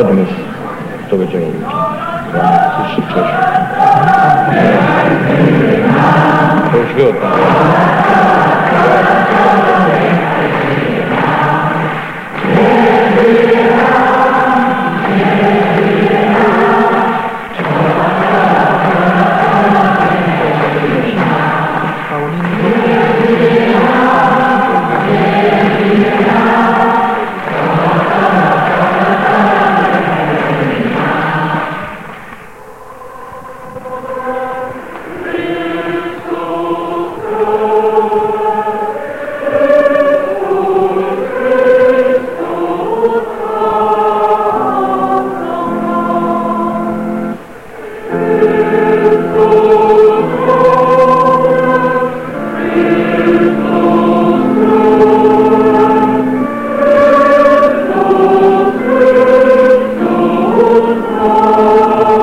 odmiz toga će ovdje. Hvala. Hvala. Hvala. Oh,